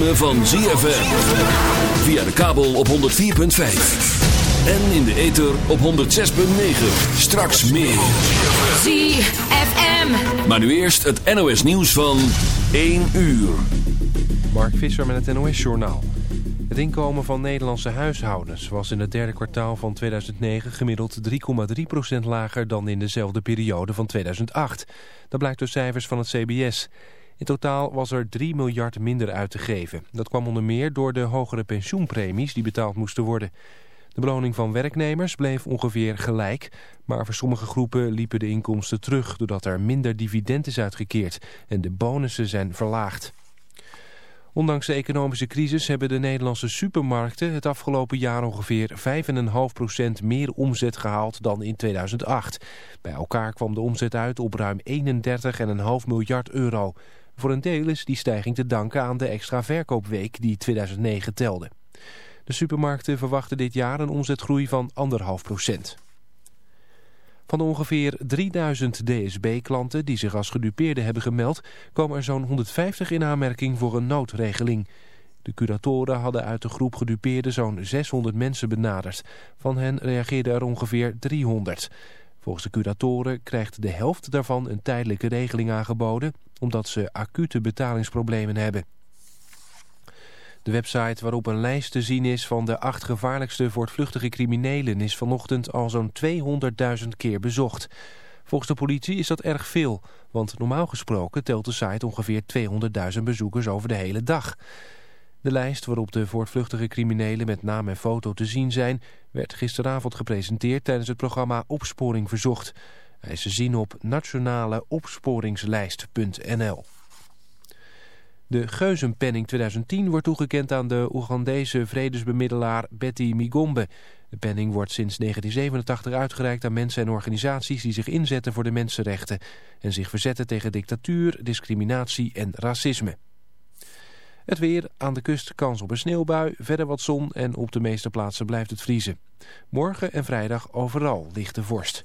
ritme van ZFM. Via de kabel op 104.5. En in de ether op 106.9. Straks meer. ZFM. Maar nu eerst het NOS nieuws van 1 uur. Mark Visser met het NOS Journaal. Het inkomen van Nederlandse huishoudens was in het derde kwartaal van 2009 gemiddeld 3,3% lager dan in dezelfde periode van 2008. Dat blijkt uit cijfers van het CBS. In totaal was er 3 miljard minder uit te geven. Dat kwam onder meer door de hogere pensioenpremies die betaald moesten worden. De beloning van werknemers bleef ongeveer gelijk, maar voor sommige groepen liepen de inkomsten terug doordat er minder dividend is uitgekeerd en de bonussen zijn verlaagd. Ondanks de economische crisis hebben de Nederlandse supermarkten het afgelopen jaar ongeveer 5,5% meer omzet gehaald dan in 2008. Bij elkaar kwam de omzet uit op ruim 31,5 miljard euro. Voor een deel is die stijging te danken aan de extra verkoopweek die 2009 telde. De supermarkten verwachten dit jaar een omzetgroei van 1,5%. Van de ongeveer 3000 DSB-klanten die zich als gedupeerde hebben gemeld... komen er zo'n 150 in aanmerking voor een noodregeling. De curatoren hadden uit de groep gedupeerden zo'n 600 mensen benaderd. Van hen reageerden er ongeveer 300. Volgens de curatoren krijgt de helft daarvan een tijdelijke regeling aangeboden... omdat ze acute betalingsproblemen hebben. De website waarop een lijst te zien is van de acht gevaarlijkste voortvluchtige criminelen is vanochtend al zo'n 200.000 keer bezocht. Volgens de politie is dat erg veel, want normaal gesproken telt de site ongeveer 200.000 bezoekers over de hele dag. De lijst waarop de voortvluchtige criminelen met naam en foto te zien zijn, werd gisteravond gepresenteerd tijdens het programma Opsporing Verzocht. Hij is te zien op nationaleopsporingslijst.nl. De Geuzenpenning 2010 wordt toegekend aan de Oegandese vredesbemiddelaar Betty Migombe. De penning wordt sinds 1987 uitgereikt aan mensen en organisaties die zich inzetten voor de mensenrechten en zich verzetten tegen dictatuur, discriminatie en racisme. Het weer, aan de kust kans op een sneeuwbui, verder wat zon en op de meeste plaatsen blijft het vriezen. Morgen en vrijdag overal lichte vorst.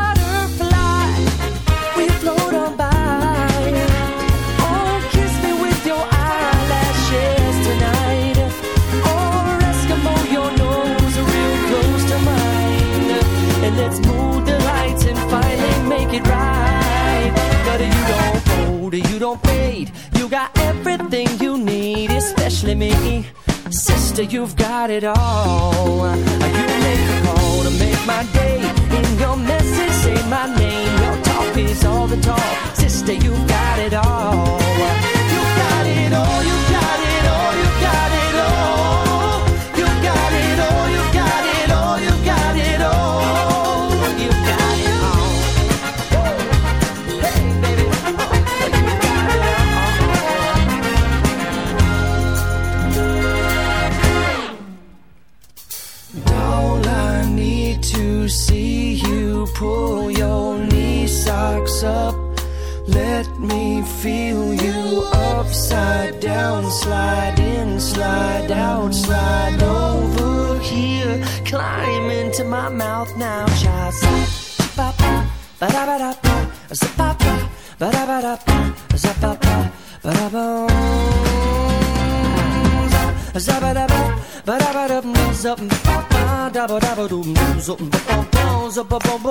Make it right. But you don't fold, you don't fade. You got everything you need, especially me. Sister, you've got it all. You make the call boom, boom.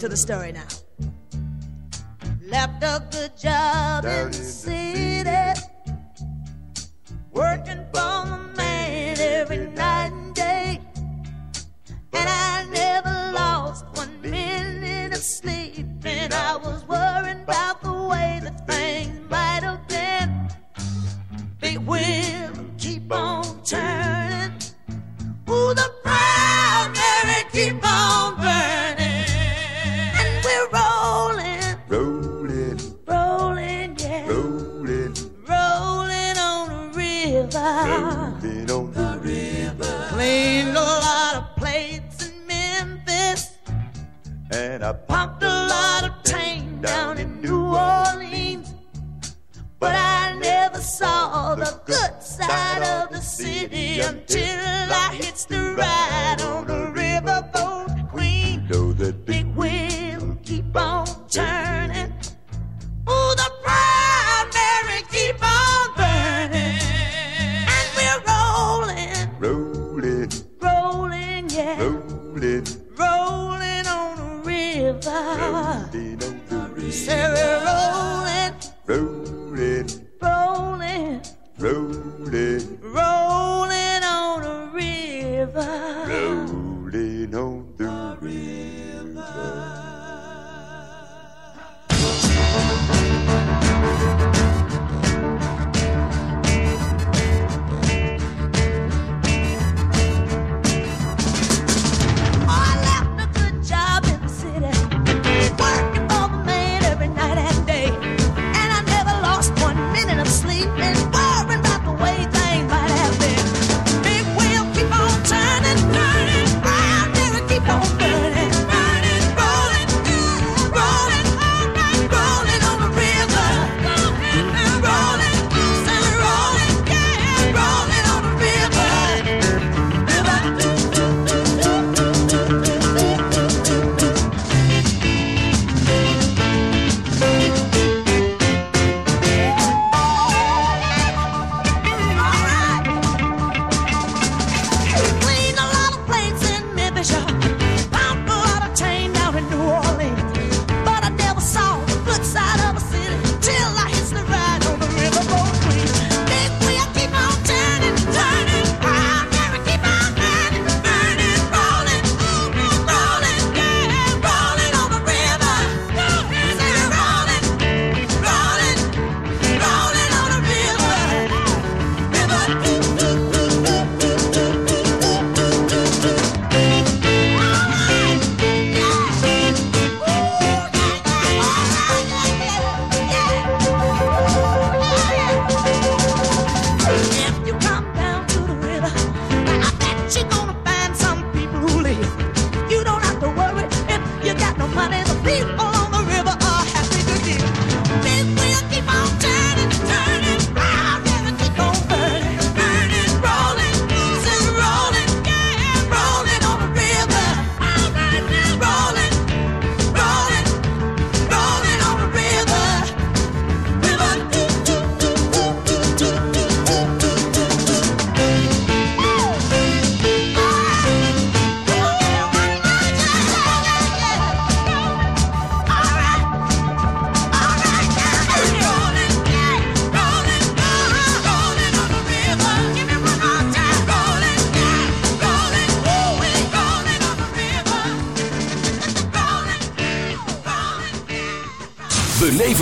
to the story now. Left a good job in the city, working for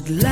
blessed life.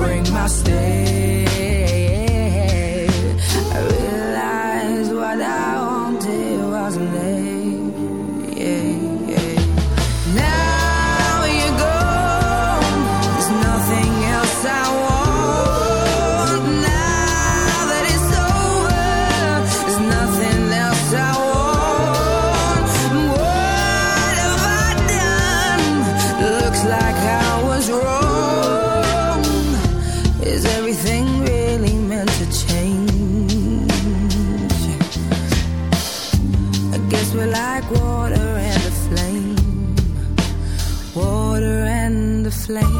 bring my stay. play.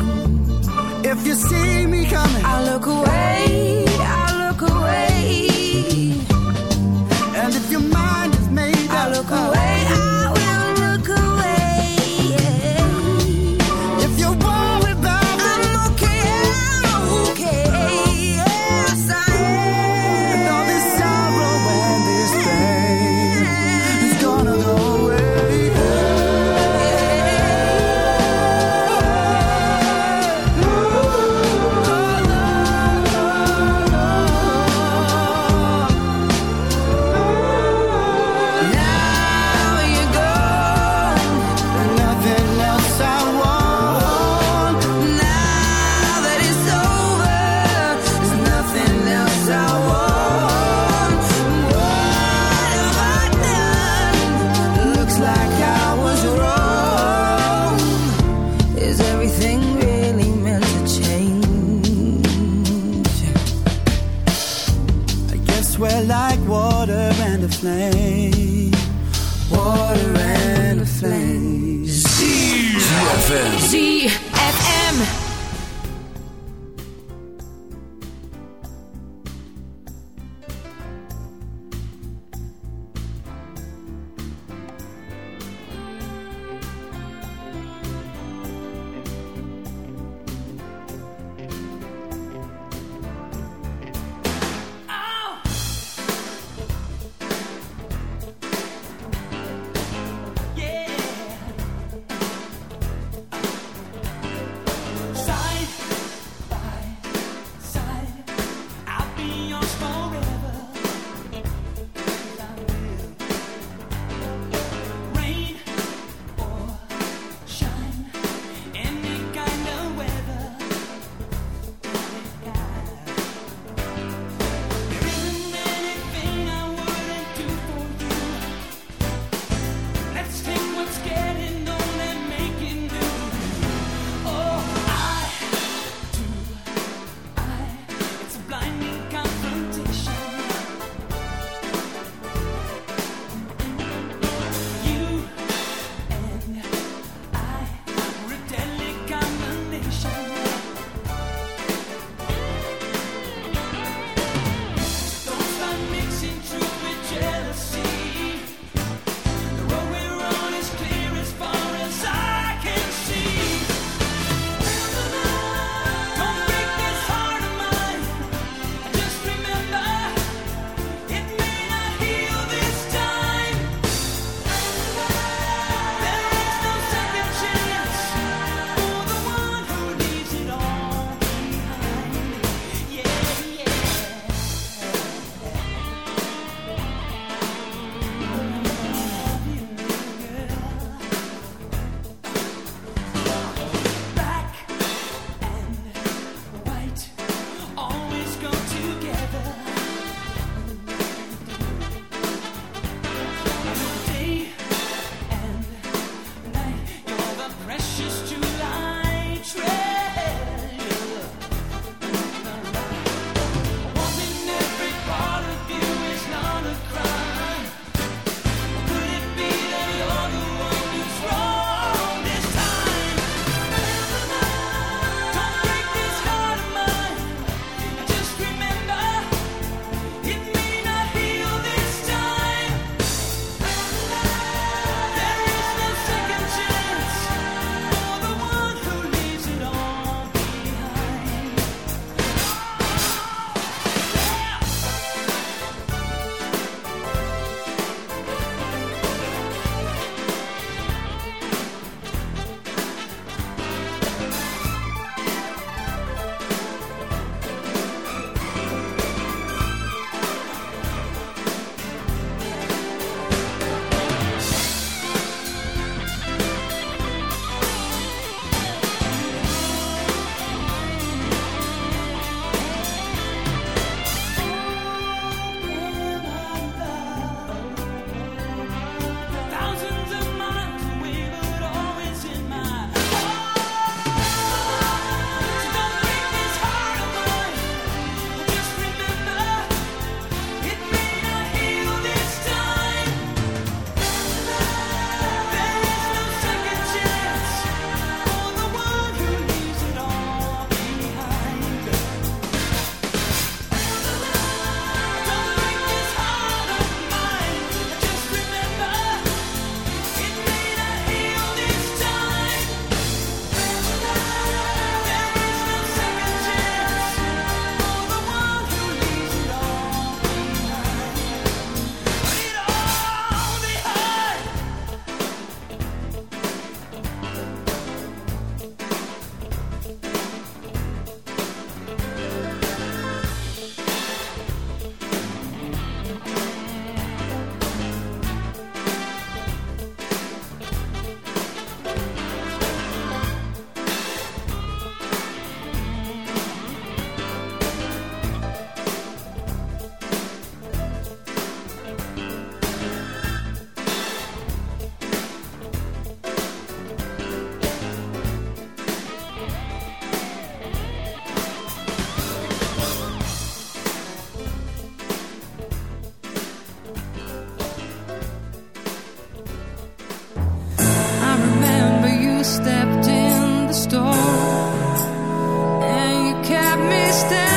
the storm, and you kept me standing.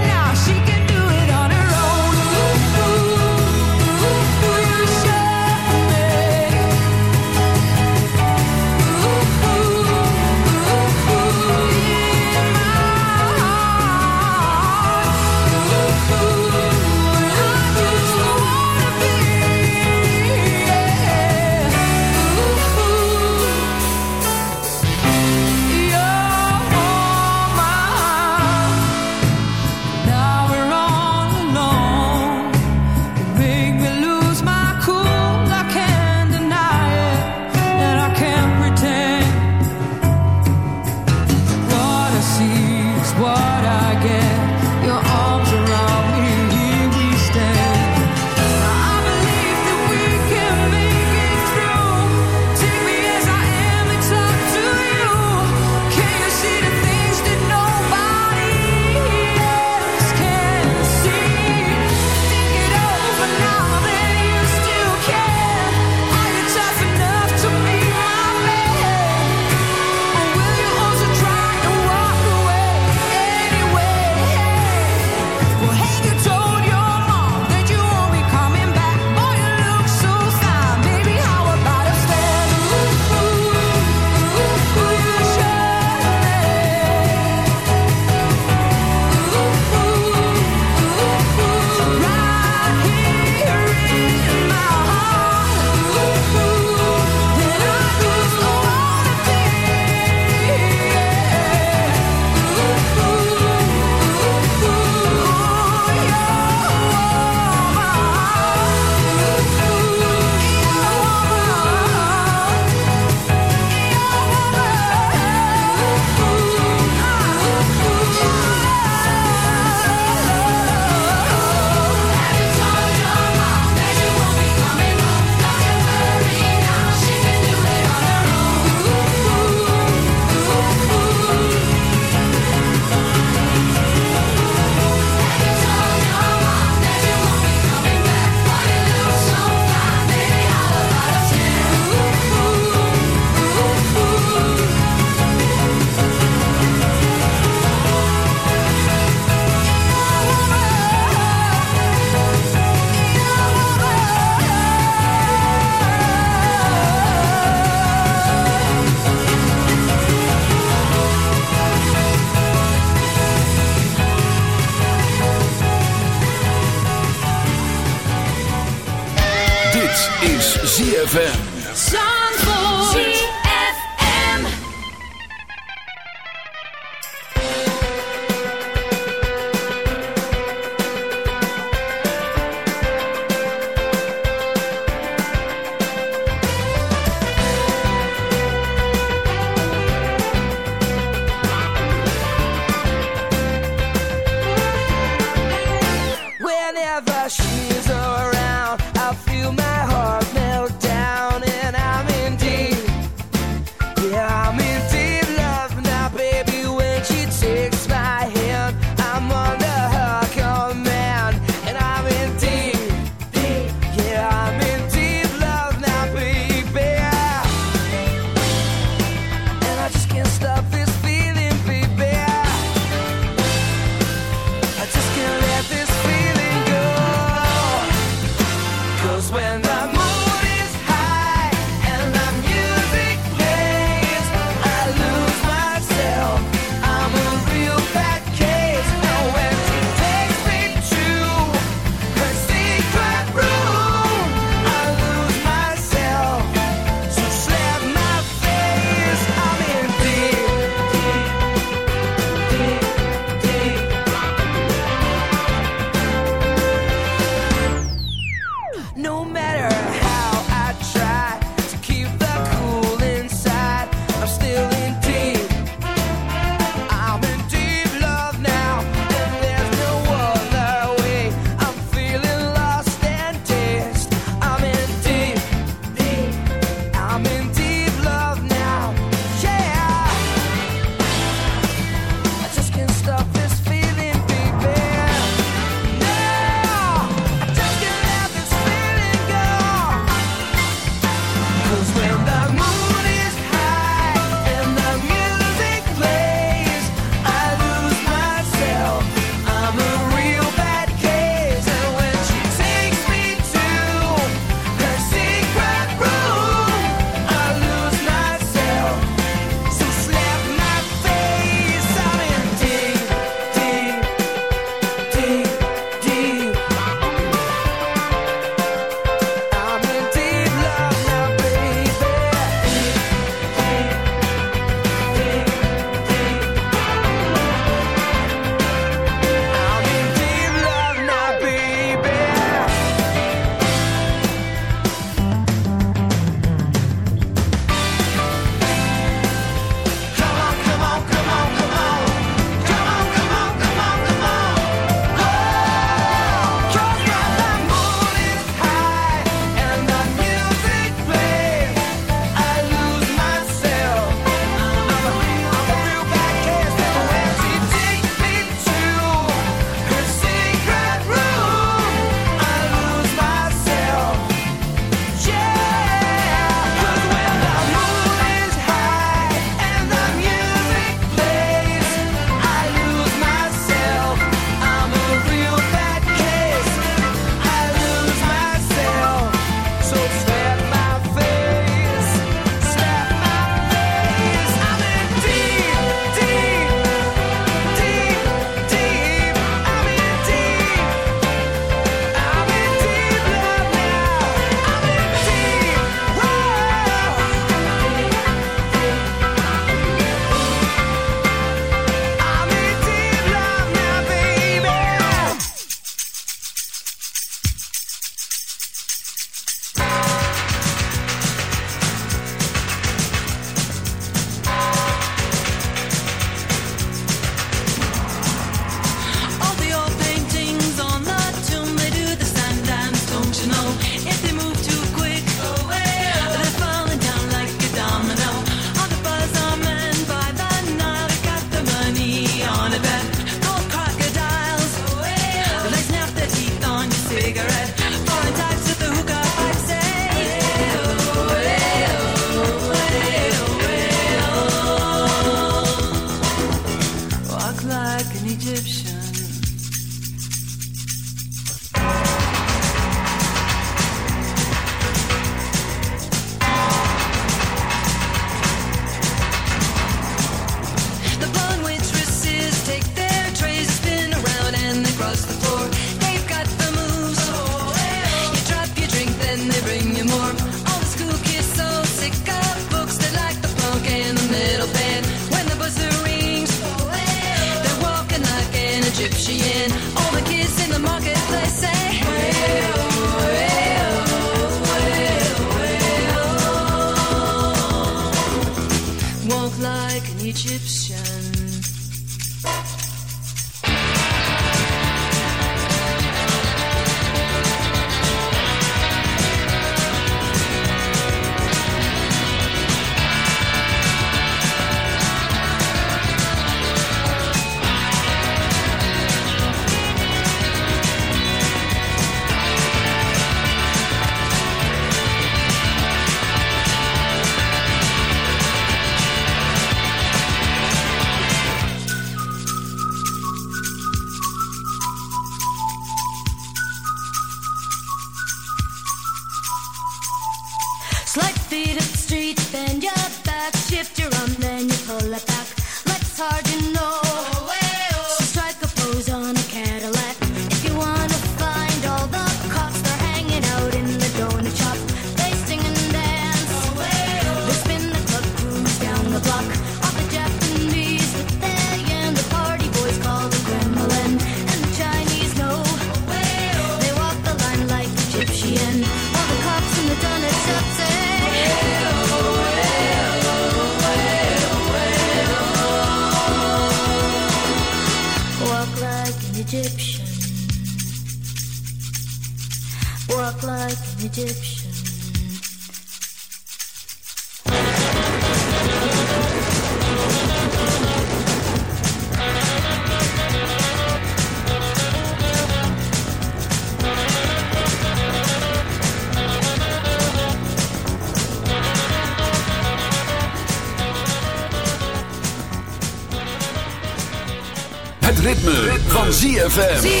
ZFM.